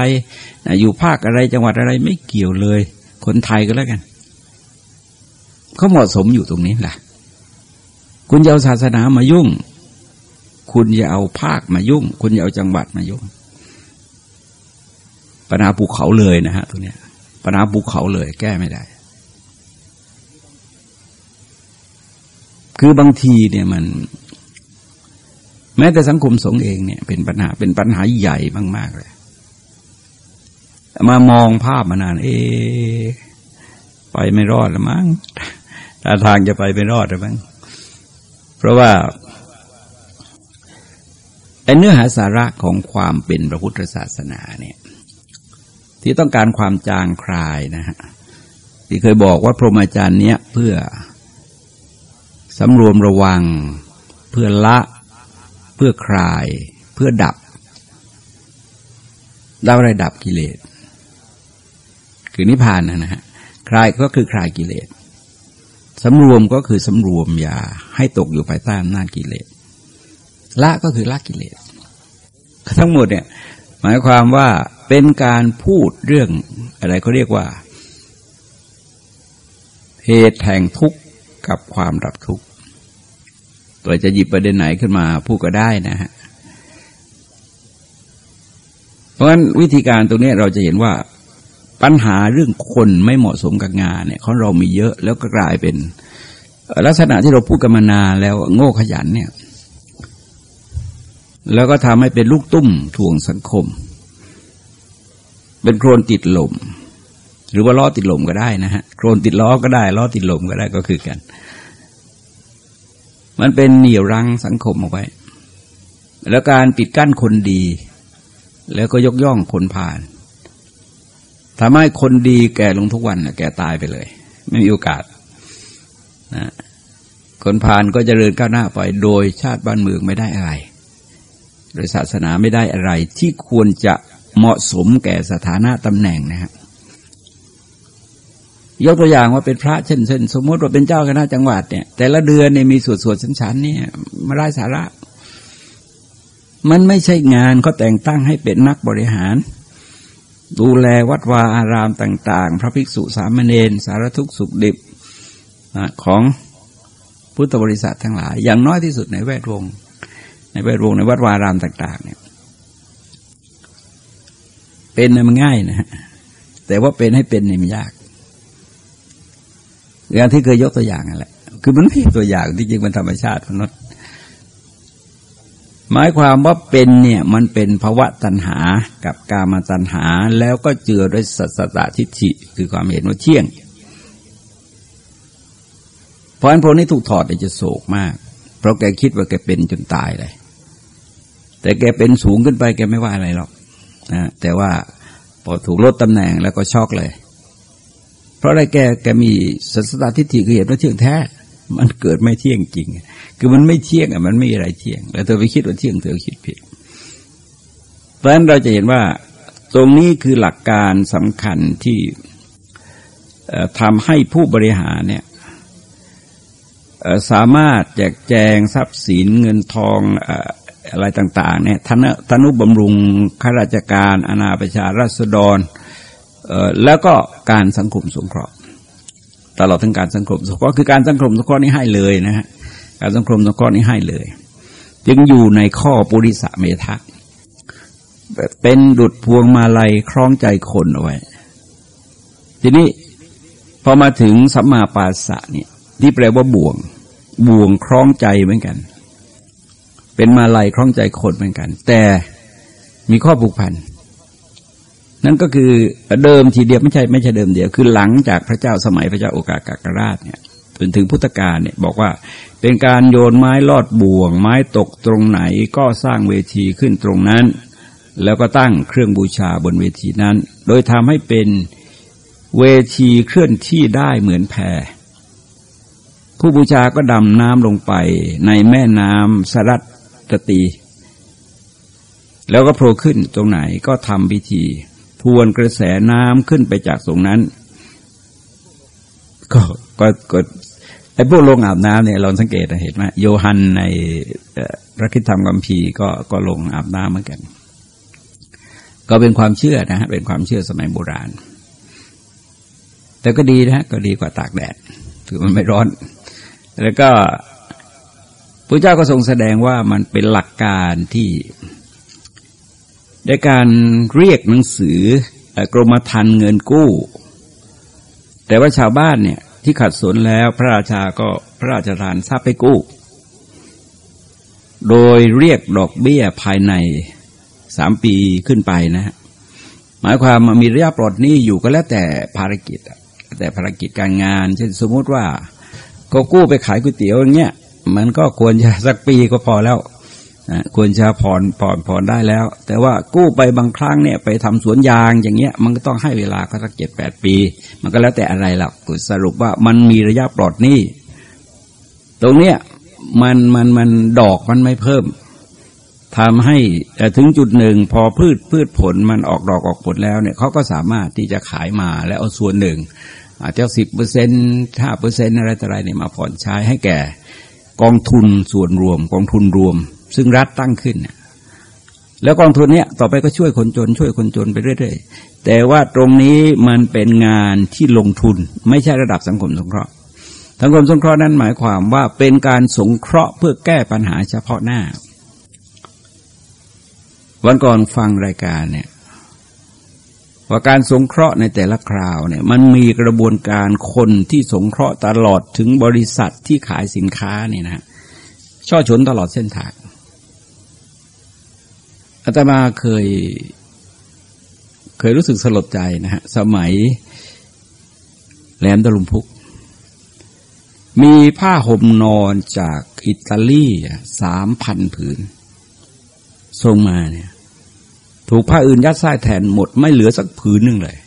อยู่ภาคอะไรจังหวัดอะไรไม่เกี่ยวเลย คนไทยก็แล้วกันเขาเหมาะสมอยู่ตรงนี้แหละคุณจะเอาศาสนามายุ่ง คุณอย่าเอาภาคมายุ่ง คุณอย่าเอาจังหวัดมายุ่งปัญหาภูเขาเลยนะฮะตรงนี้ ปัญหาภูเขาเลย แก้ไม่ได้ คือบางทีเนี่ยมัน แม้แต่สังคมสงฆ์เองเนี่ย เป็นปัญหาเป็นปัญหาใหญ่มาก ๆ เลย มามองภาพมานาน เอ ไปไม่รอดแล้วมั้งถ้าทางจะไปไม่รอดแล้วมั้งเพราะว่าไอ้เนื้อหาสาระของความเป็นพระพุทธศาสนาเนี่ย ที่ต้องการความจางคลายนะฮะที่เคยบอกว่าพรหมจารย์เนี้ยเพื่อสำรวมระวัง เพื่อละเพื่อคลาย เพื่อดับดับอะไรดับกิเลส คือนิพพานนะฮะคลายก็คือคลายกิเลสสำรวมก็คือสำรวมอย่าให้ตกอยู่ภายใต้อำนาจกิเลสละก็คือละกิเลสทั้งหมดเนี่ย มายความว่าเป็นการพูดเรื่องอะไรเขาเรียกว่า เหตุแห่งทุกข์กับความดับทุกข์ตัวจะหยิบประเด็นไหนขึ้นมาพูดก็ได้นะฮะเพราะฉะนั้นวิธีการตรงนี้เราจะเห็นว่าปัญหาเรื่องคนไม่เหมาะสมกับงานเนี่ยของเรามีเยอะแล้วก็กลายเป็น ลักษณะที่เราพูดกันมานานแล้วโง่ขยันเนี่ย แล้วก็ทำให้เป็นลูกตุ้มถ่วงสังคม เป็นโครนติดลม หรือว่าล้อติดลมก็ได้นะฮะโครนติดล้อก็ได้ล้อติดลมก็ได้ก็คือกัน มันเป็นเหนี่ยวรั้งสังคมเอาไว้ แล้วการปิดกั้นคนดี แล้วก็ยกย่องคนผ่านทำให้คนดีแก่ลงทุกวันแก่ตายไปเลย ไม่มีโอกาสนะคนผ่านก็จเจริญก้าวหน้าไปโดยชาติบ้านเมืองไม่ได้อะไร โดยศาสนาไม่ได้อะไร ที่ควรจะเหมาะสมแก่สถานะตำแหน่งนะครับยกตัวอย่างว่าเป็นพระเช่นเช่น สมมติว่าเป็นเจ้าคณะจังหวัดเนี่ย แต่ละเดือนเนี่ยมีสวดสวดชั้นๆเนี่ยมาไร้สาระ มันไม่ใช่งานเขาแต่งตั้งให้เป็นนักบริหาร ดูแลวัดวาอารามต่าง ๆ พระภิกษุสามเณรสารทุกสุขดิบของพุทธบริษัททั้งหลาย อย่างน้อยที่สุดในแวดวง ในแวดวงในวัดวาอารามต่าง ๆ เนี่ย เป็นมันง่ายนะฮะแต่ว่าเป็นให้เป็นเนี่ยมันยากอย่างที่เคยยกตัวอย่างนั่นแหละ คือมันไม่ตัวอย่างที่จริงมันธรรมชาติมนุษย์หมายความว่าเป็นเนี่ยมันเป็นภาวะตัณหากับกามตัณหา แล้วก็เจือด้วยสัสตทิฏฐิคือความเห็นว่าเที่ยง เพราะฉะนั้นพวกนี้ถูกถอดจะโศกมาก เพราะแกคิดว่าแกเป็นจนตายเลย แต่แกเป็นสูงขึ้นไปแกไม่ว่าอะไรหรอกนะแต่ว่าพอถูกลดตำแหน่งแล้วก็ช็อกเลย เพราะอะไรแกแกมีสัสตทิฏฐิคือเห็นว่าเที่ยงแท้ มันเกิดไม่เที่ยงจริง คือมันไม่เที่ยงอะมันไม่มีอะไรเที่ยง แล้วเธอไปคิดว่าเที่ยงเธอคิดผิด เพราะฉะนั้นเราจะเห็นว่าตรงนี้คือหลักการสำคัญที่ทำให้ผู้บริหารเนี่ยสามารถแจกแจงทรัพย์สินเงินทอง อะไรต่างๆเนี่ยทนุบำรุงข้าราชการอาณาประชาราษฎรแล้วก็การสังคมสงเคราะห์ตลอดทั้งการสังคมสงเคราะห์คือการสังคมสงเคราะห์นี้ให้เลยนะฮะการสังคมสงเคราะห์นี้ให้เลย จึงอยู่ในข้อปุริสะเมทะเป็นดุดพวงมาลัยคล้องใจคนเอาไว้ ทีนี้พอมาถึงสัมมาปาสะเนี่ยที่แปลว่าบ่วง บ่วงคล้องใจเหมือนกัน เป็นมาลัยคล้องใจคนเหมือนกัน แต่มีข้อผูกพันนั่นก็คือเดิมทีเดียวไม่ใช่ไม่ใช่เดิมเดียว คือหลังจากพระเจ้าสมัยพระเจ้าโอกากากราชเนี่ยจนถึงพุทธกาลเนี่ยบอกว่าเป็นการโยนไม้ลอดบ่วง ไม้ตกตรงไหนก็สร้างเวทีขึ้นตรงนั้น แล้วก็ตั้งเครื่องบูชาบนเวทีนั้น โดยทำให้เป็นเวทีเคลื่อนที่ได้เหมือนแพผู้บูชาก็ดำน้ำลงไปในแม่น้ำสรัต ตีแล้วก็โผล่ขึ้นตรงไหนก็ทำพิธี ทวนกระแสน้ำขึ้นไปจากตรงนั้น ก็ก็ก็ไอ้พวกลงอาบน้ำเนี่ยเราสังเกตเห็นไหมโยฮันในพระคิดธรรมกัมพีก็ก็ลงอาบน้ำเหมือนกัน ก็เป็นความเชื่อนะฮะเป็นความเชื่อสมัยโบราณ แต่ก็ดีนะก็ดีกว่าตากแดดถือมันไม่ร้อน แล้วก็ พระเจ้าก็ทรงแสดงว่ามันเป็นหลักการที่ในการเรียกหนังสือกรมธรรม์เงินกู้ แต่ว่าชาวบ้านเนี่ยที่ขัดสนแล้วพระราชาก็พระราชทานทรัพย์ไปกู้ โดยเรียกดอกเบี้ยภายในสามปีขึ้นไปนะฮะหมายความมีระยะปลอดหนี้อยู่ก็แล้วแต่ภารกิจแต่ภารกิจการงาน เช่นสมมติว่าก็กู้ไปขายก๋วยเตี๋ยวอย่างเงี้ย มันก็ควรจะสักปีก็พอแล้วนะควรจะผ่อนผ่อนผ่อนได้แล้ว แต่ว่ากู้ไปบางครั้งเนี่ยไปทำสวนยางอย่างเงี้ย มันก็ต้องให้เวลาก็สักเจ็ดแปดปี มันก็แล้วแต่อะไรหรอกสรุปว่ามันมีระยะปลอดหนี้ตรงเนี้ยมันมันมันดอกมันไม่เพิ่มทำให้ถึงจุดหนึ่งพอพืชพืชผลมันออกดอกออกผลแล้วเนี่ยเขาก็สามารถที่จะขายมาแล้วเอาส่วนหนึ่ง อาจจะสิบเปอร์เซ็นต์ห้าเปอร์เซ็นต์อะไรต่ออะไรเนี่ยมาผ่อนใช้ให้แก่ กองทุนส่วนรวม กองทุนรวม ซึ่งรัฐตั้งขึ้น แล้วกองทุนเนี้ยต่อไปก็ช่วยคนจน ช่วยคนจนไปเรื่อยๆ แต่ว่าตรงนี้มันเป็นงานที่ลงทุน ไม่ใช่ระดับสังคมสงเคราะห์ สังคมสงเคราะห์นั้นหมายความว่าเป็นการสงเคราะห์เพื่อแก้ปัญหาเฉพาะหน้า วันก่อนฟังรายการเนี่ย ว่าการสงเคราะห์ในแต่ละคราวเนี่ยมันมีกระบวนการคนที่สงเคราะห์ตลอดถึงบริษัทที่ขายสินค้านี่นะช่อชนตลอดเส้นทางอาตมาเคย เคยรู้สึกสลดใจนะฮะสมัยแหลมตะลุมพุก มีผ้าห่มนอนจากอิตาลีสามพันผืนส่งมาเนี่ย ถูกผ้าอื่นยัดไส้แทนหมด ไม่เหลือสักผืนหนึ่งเลย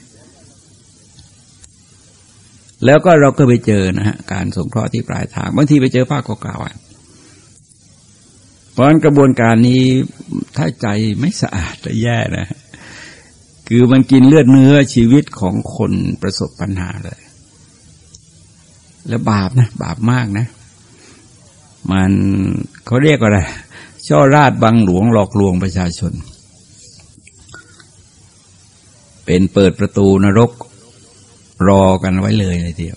แล้วก็เราก็ไปเจอนะฮะการสงเคราะห์ที่ปลายทางบางทีไปเจอผ้าเก่าๆเพราะฉะนั้นกระบวนการนี้ถ้าใจไม่สะอาดจะแย่นะ คือมันกินเลือดเนื้อชีวิตของคนประสบปัญหาเลย แล้วบาปนะ บาปมากนะ มันเขาเรียกว่าอะไรช่อราดบังหลวงหลอกลวงประชาชน เป็นเปิดประตูนรกรอกันไว้เลยเลยเดียว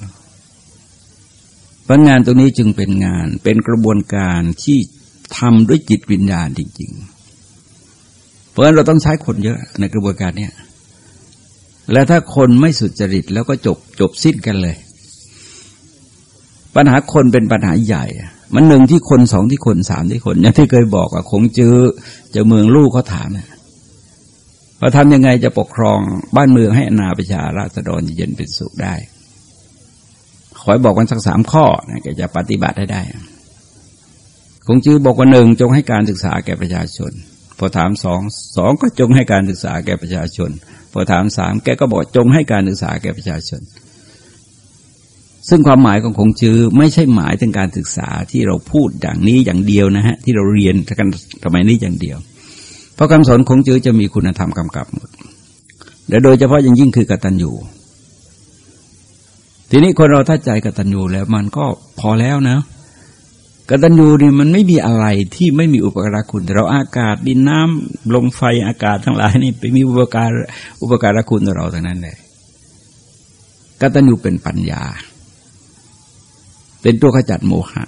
เพราะงานตรงนี้จึงเป็นงานเป็นกระบวนการที่ทำด้วยจิตวิญญาณจริง ๆ เพราะฉะนั้นเราต้องใช้คนเยอะในกระบวนการเนี้ยและถ้าคนไม่สุจริตแล้วก็จบจบสิ้นกันเลย ปัญหาคนเป็นปัญหาใหญ่ มันหนึ่งที่คนสองที่คนสามที่คนอย่างที่เคยบอกว่าคงเจอจะเมืองลูกเขาถามเนี่ย ว่าทำยังไงจะปกครองบ้านเมืองให้อนาประชาราษฎรเย็นเป็นสุขได้ ขอบอกกันสักสามข้อนะแกจะปฏิบัติให้ได้คงจื้อบอกว่าหนึ่งจงให้การศึกษาแก่ประชาชน พอถามสองสองก็จงให้การศึกษาแก่ประชาชน พอถามสามแกก็บอกจงให้การศึกษาแก่ประชาชน ซึ่งความหมายของคงจื้อไม่ใช่หมายถึงการศึกษาที่เราพูดอย่างนี้อย่างเดียวนะฮะที่เราเรียนกันสมัยนี้อย่างเดียว ราะคำสอนของจื้อจะมีคุณธรรมกำกับหมดและโดยเฉพาะอย่งยิ่งคือกตัญญูทีนี้คนเราถ้าใจกตัญญูแล้วมันก็พอแล้วนะกตัญญูนี่มันไม่มีอะไรที่ไม่มีอุปการะคุณเราอากาศดินน้ำลมไฟอากาศทั้งหลายนี่ไปมีอุปการอุปการะคุณต่อเราทั้งนั้นเลยกตัญญูเป็นปัญญา เป็นตัวขจัดโมหะ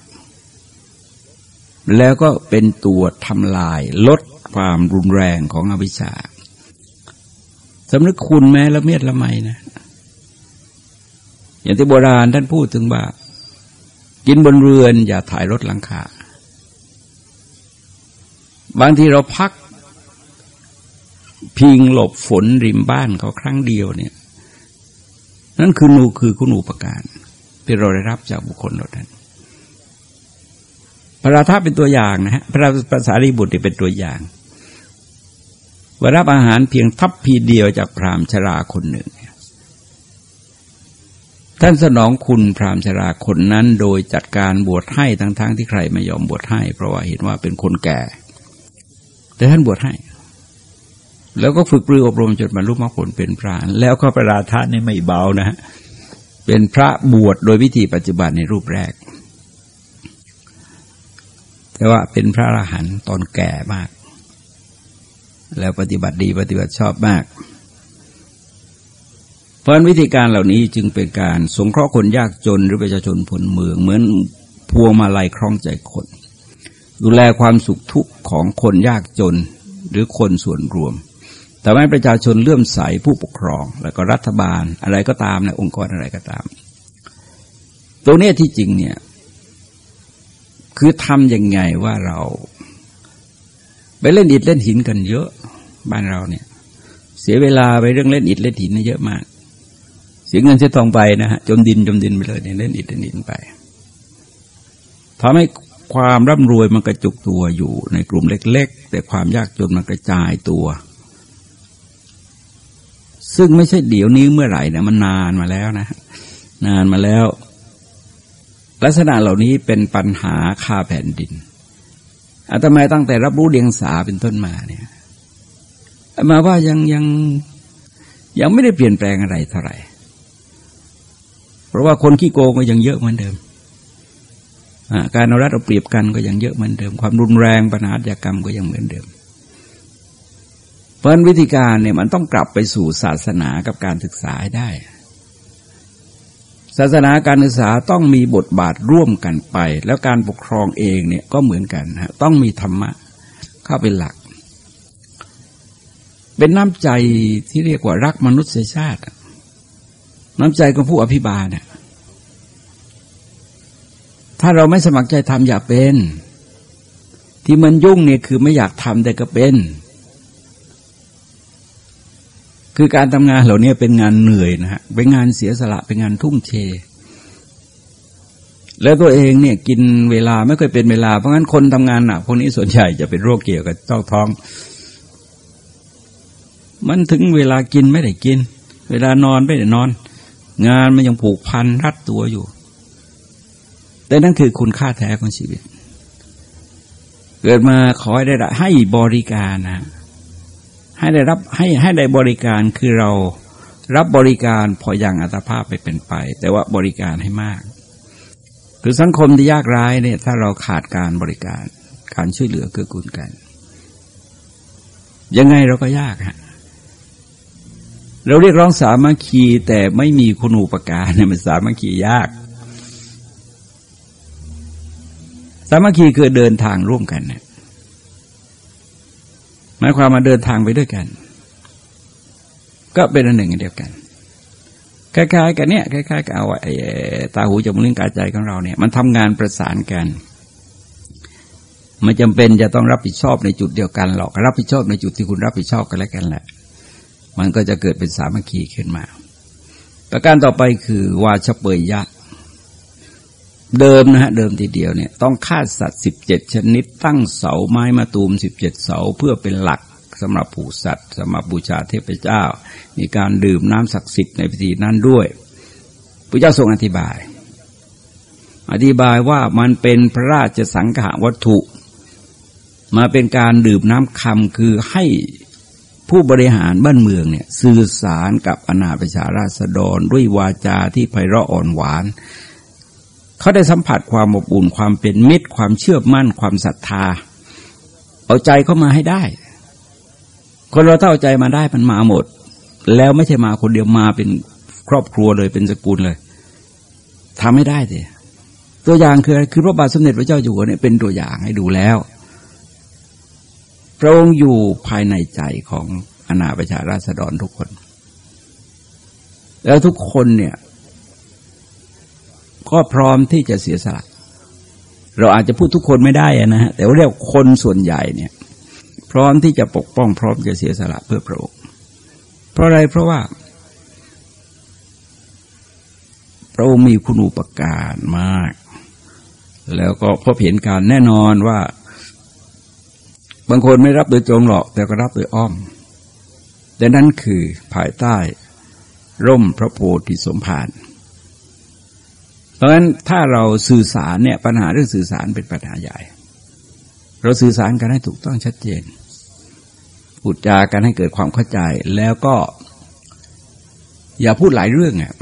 แล้วก็เป็นตัวทำลายลด ความรุนแรงของอวิชชาสำนึกคุณแม้ละเมียดละไมนะอย่างที่โบราณท่านพูดถึงว่า กินบนเรือนอย่าถ่ายรถหลังคาบางทีเราพัก พิงหลบฝนริมบ้านเขาครั้งเดียวเนี่ย นั่นคือนูคือคุณูปการที่เราได้รับจากบุคคลเหล่านั้นพระราธาเป็นตัวอย่างนะฮะพระภาษารีบุตรเป็นตัวอย่าง ว่ารับอาหารเพียงทัพพีเดียวจากพรามชราคนหนึ่ง ท่านสนองคุณพรามชราคนนั้น โดยจัดการบวชให้ทั้งๆทที่ใครไม่ยอมบวชให้ เพราะว่าเห็นว่าเป็นคนแก่ แต่ท่านบวชให้ แล้วก็ฝึกปรืออบรมจนบรรลุมรรคผลเป็นพระแล้วก็ประราธานี่ไม่เบานะ เป็นพระบวชโดยวิธีปัจจุบันในรูปแรก แต่ว่าเป็นพระอรหันต์ตอนแก่มาก แล้วปฏิบัติดีปฏิบัติชอบมาก เพราะวิธีการเหล่านี้จึงเป็นการสงเคราะห์คนยากจนหรือประชาชนผลเมือง เหมือนพวงมาลัยคล้องใจคน ดูแลความสุขทุกข์ของคนยากจนหรือคนส่วนรวมแต่ให้ประชาชนเลื่อมใสผู้ปกครอง แล้วก็รัฐบาลอะไรก็ตามในองค์กรอะไรก็ตาม ตรงนี้ที่จริงเนี่ย คือทำยังไงว่าเรา ไปเล่นอิฐเล่นหินกันเยอะบ้านเราเนี่ย เสียเวลาไปเรื่องเล่นอิฐเล่นหินนี่เยอะมาก เสียเงินเสียทองไปนะฮะจมดินจมดินไปเลยเนี่ยเล่นอิฐเล่นหินไปทำให้ความร่ำรวยมันกระจุกตัวอยู่ในกลุ่มเล็ก ๆ แต่ความยากจนมันกระจายตัว ซึ่งไม่ใช่เดี๋ยวนี้เมื่อไหร่นะมันนานมาแล้วนะ นานมาแล้ว ลักษณะเหล่านี้เป็นปัญหาค่าแผ่นดิน อาตมาตั้งแต่รับรู้เดียงสาเป็นต้นมาเนี่ยมาว่ายังยังยังไม่ได้เปลี่ยนแปลงอะไรเท่าไหร่ เพราะว่าคนขี้โกงก็ยังเยอะเหมือนเดิม การเอารัดเอาเปรียบกันก็ยังเยอะเหมือนเดิม ความรุนแรงปัญหาอาากรรมก็ยังเหมือนเดิม เพราะวิธีการเนี่ยมันต้องกลับไปสู่ศาสนากับการศึกษาให้ได้ ศาสนาการศึกษาต้องมีบทบาทร่วมกันไป แล้วการปกครองเองเนี่ยก็เหมือนกันนะต้องมีธรรมะเข้าเป็นหลัก เป็นน้ำใจที่เรียกว่ารักมนุษยชาติ น้ำใจของผู้อภิบาลเนี่ยถ้าเราไม่สมัครใจทำอย่าเป็น ที่มันยุ่งเนี่ยคือไม่อยากทำแต่ก็เป็น คือการทำงานเหล่านี้เป็นงานเหนื่อยนะฮะเป็นงานเสียสละเป็นงานทุ่มเท แล้วตัวเองเนี่ยกินเวลาไม่เคยเป็นเวลา เพราะงั้นคนทำงานหนักพวกนี้ส่วนใหญ่จะเป็นโรคเกี่ยวกับเจ้าท้อง มันถึงเวลากินไม่ได้กิน เวลานอนไม่ได้นอน งานมันยังผูกพันรัดตัวอยู่ แต่นั่นคือคุณค่าแท้ของชีวิต เกิดมาขอให้ได้ให้บริการนะ ให้ได้รับให้ให้ได้บริการคือเรารับบริการพออย่างอัตภาพไปเป็นไป แต่ว่าบริการให้มาก คือสังคมที่ยากร้ายเนี่ยถ้าเราขาดการบริการการช่วยเหลือเกื้อกูลกัน ยังไงเราก็ยากฮะเราเรียกร้องสามัคคีแต่ไม่มีคุณูปการเนี่ยมันสามัคคียาก สามัคคีคือเดินทางร่วมกันเนี่ย มายความมาเดินทางไปด้วยกัน ก็เป็นอันหนึ่งอันเดียวกัน คล้ายๆ กันเนี่ยคล้ายๆกับเอาไอ้ตาหูจมูกลิ้นกายใจของเราเนี่ย มันทำงานประสานกันไม่จำเป็นจะต้องรับผิดชอบในจุดเดียวกันหรอกรับผิดชอบในจุดที่คุณรับผิดชอบกันแล้วกันแหละ มันก็จะเกิดเป็นสามัคคีขึ้นมา ประการต่อไปคือวาชเปยยะ เดิมนะฮะเดิมทีเดียวเนี่ยต้องฆ่าสัตว์สิบเจ็ดชนิดตั้งเสาไม้มาตูมสิบเจ็ดเสาเพื่อเป็นหลักสำหรับผูกสัตว์สำหรับบูชาเทพเจ้า มีการดื่มน้ำศักดิ์สิทธิ์ในพิธีนั้นด้วยพระเจ้าทรงอธิบาย อธิบายว่ามันเป็นพระราชสังฆวัตถุ มาเป็นการดื่มน้ำคำคือให้ผู้บริหารบ้านเมืองเนี่ยสื่อสารกับอนาประชาราษฎรด้วยวาจาที่ไพเราะอ่อนหวาน เขาได้สัมผัสความอบอุ่นความเป็นมิตร ความเชื่อมั่น ความศรัทธา เอาใจเข้ามาให้ได้ คนเราถ้าเอาใจมาได้มันมาหมด แล้วไม่ใช่มาคนเดียวมาเป็นครอบครัวเลยเป็นสกุลเลยทำไม่ได้เลยตัวอย่างคือคือพระบาทสมเด็จพระเจ้าอยู่หัวเนี่ยเป็นตัวอย่างให้ดูแล้ว พระองค์อยู่ภายในใจของอนาประชาราษฎรทุกคน แล้วทุกคนเนี่ย ก็พร้อมที่จะเสียสละเราอาจจะพูดทุกคนไม่ได้นะฮะแต่ว่าเรียกคนส่วนใหญ่เนี่ย พร้อมที่จะปกป้องพร้อมจะเสียสละเพื่อพระองค์เพราะอะไรเพราะว่า พระองค์มีคุณูปการมาก แล้วก็พบเห็นการแน่นอนว่า บางคนไม่รับโดยตรงหรอก แต่ก็รับโดยอ้อม แต่นั่นคือภายใต้ ร่มพระโพธิสมภาร ราะฉะนั้นถ้าเราสื่อสารเนี่ยปัญหาเรื่องสื่อสารเป็นปัญหาใหญ่ เราสื่อสารกันให้ถูกต้องชัดเจนพูดจากันให้เกิดความเข้าใจ แล้วก็ อย่าพูดหลายเรื่องอะ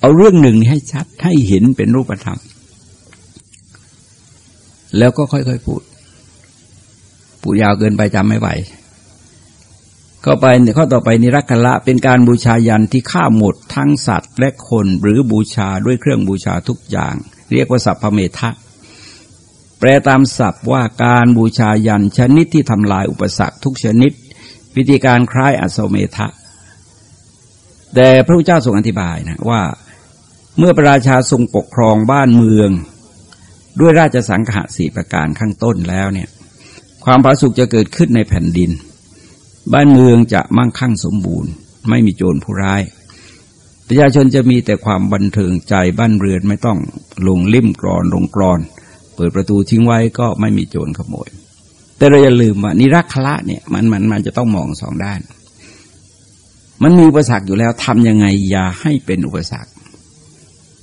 เอาเรื่องหนึ่งให้ชัดให้เห็นเป็นรูปธรรม แล้วก็ค่อยๆพูด พูดยาวเกินไปจำไม่ไหว ก็ไปในข้อต่อไปนิรักละเป็นการบูชายันที่ฆ่าหมดทั้งสัตว์และคนหรือบูชาด้วยเครื่องบูชาทุกอย่าง เรียกว่าสัพพเมทะแปลตามศัพท์ว่าการบูชายันชนิดที่ทำลายอุปสรรคทุกชนิด วิธีการคล้ายอสเมทะ แต่พระพุทธเจ้าทรงอธิบายนะว่าเมื่อประราชาทรงปกครองบ้านเมือง ด้วยราชสังฆะสี่ประการข้างต้นแล้วเนี่ยความผาสุกจะเกิดขึ้นในแผ่นดิน บ้านเมืองจะมั่งคั่งสมบูรณ์ ไม่มีโจรผู้ร้าย ประชาชนจะมีแต่ความบันเทิงใจบ้านเรือนไม่ต้องลงลิ่มกรอนลงกรอน เปิดประตูทิ้งไว้ก็ไม่มีโจรขโมย แต่เราอย่าลืมว่านิรักขละเนี่ยมันมันมันจะต้องมองสองด้าน มันมีอุปสรรคอยู่แล้วทำยังไงอย่าให้เป็นอุปสรรค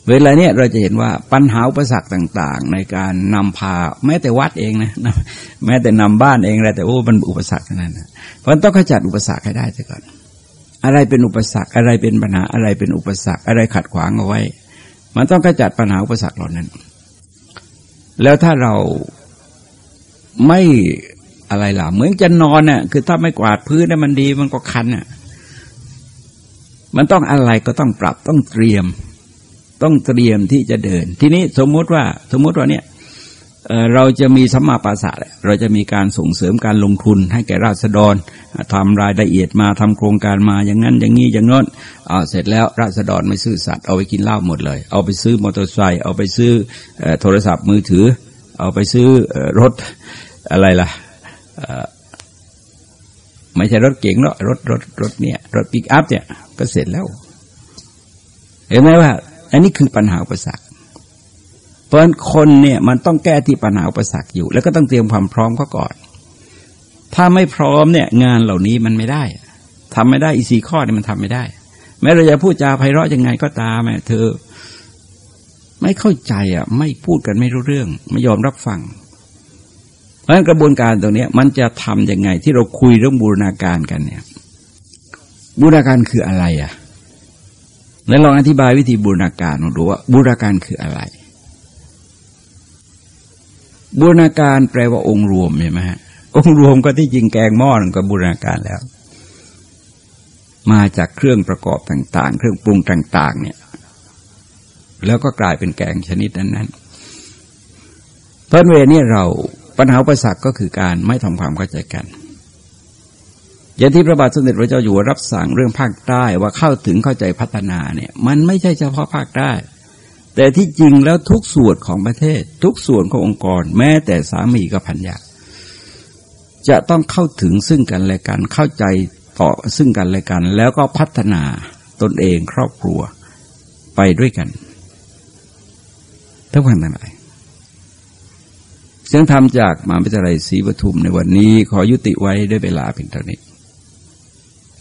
เวลาเนี้ยเราจะเห็นว่าปัญหาอุปสรรคต่าง ๆ ในการนำพาแม้แต่วัดเองนะแม้แต่นำบ้านเองแหละแต่โอ้มันอุปสรรคนั้นนะเพราะต้องขจัดอุปสรรคให้ได้ก่อน อะไรเป็นอุปสรรคอะไรเป็นปัญหาอะไรเป็นอุปสรรคอะไรขัดขวางเอาไว้ มันต้องขจัดปัญหาอุปสรรคเหล่านั้น แล้วถ้าเราไม่อะไรล่ะ เหมือนจะนอนน่ะคือถ้าไม่กวาดพื้นน่ะมันดีมันก็คันน่ะมันต้องอะไรก็ต้องปรับต้องเตรียม ต้องเตรียมที่จะเดิน ทีนี้สมมติว่าสมมติว่าเนี่ยเราจะมีสัมมาปาสะเราจะมีการส่งเสริมการลงทุนให้แก่ราษฎรทำรายละเอียดมาทำโครงการมาอย่างนั้นอย่างนี้อย่างนั้นเสร็จแล้วราษฎรไม่ซื้อสัตว์เอาไปกินเหล้าหมดเลย เอาไปซื้อมอเตอร์ไซค์เอาไปซื้อโทรศัพท์มือถือ เอาไปซื้อรถอะไรล่ะไม่ใช่รถเก๋งหรอกรถรถรถเนี่ยรถปิกอัพเนี่ยก็เสร็จแล้ว เห็นไหมว่า อันนี้คือปัญหาอุปสรรค เพราะคนเนี่ยมันต้องแก้ที่ปัญหาอุปสรรคอยู่ แล้วก็ต้องเตรียมความพร้อมก็ก่อน ถ้าไม่พร้อมเนี่ย งานเหล่านี้มันไม่ได้ทำไม่ได้อีสีข้อเนี่ยมันทำไม่ได้ แม้เราจะพูดจาไพเราะยังไงก็ตามแม่เธอ ไม่เข้าใจอะ ไม่พูดกันไม่รู้เรื่อง ไม่ยอมรับฟังเพราะฉะนั้นกระบวนการตรงนี้มันจะทํำยังไงที่เราคุยเรื่องบูรณาการกันเนี่ย บูรณาการคืออะไรอะ แล้วลองอธิบายวิธีบูรณาการดูว่าบูรณาการคืออะไร บูรณาการแปลว่าองค์รวมใช่ไหมฮะองค์รวมก็ที่จริงแกงหม้อนั่นก็บูรณาการแล้ว มาจากเครื่องประกอบต่าง ๆ เครื่องปรุงต่าง ๆ เนี่ย แล้วก็กลายเป็นแกงชนิดนั้นๆเพราะเวนี่เราปัญหาประสักก็คือการไม่ทำความเข้าใจกัน อย่างที่พระบาทสมเด็จพระเจ้าอยู่หัวรับสั่งเรื่องภาคใต้ว่าเข้าถึงเข้าใจพัฒนาเนี่ย มันไม่ใช่เฉพาะภาคใต้แต่ที่จริงแล้วทุกส่วนของประเทศ ทุกส่วนขององค์กร แม้แต่สามีกับพัญญาจะต้องเข้าถึงซึ่งกันและกันเข้าใจต่อซึ่งกันและกัน แล้วก็พัฒนาตนเองครอบครัวไปด้วยกันทั้งวันทั้งหลายเสียงธรรมจากมหาวิทยาลัยศรีปทุมในวันนี้ขอยุติไว้ด้วยเวลาเพียงเท่านี้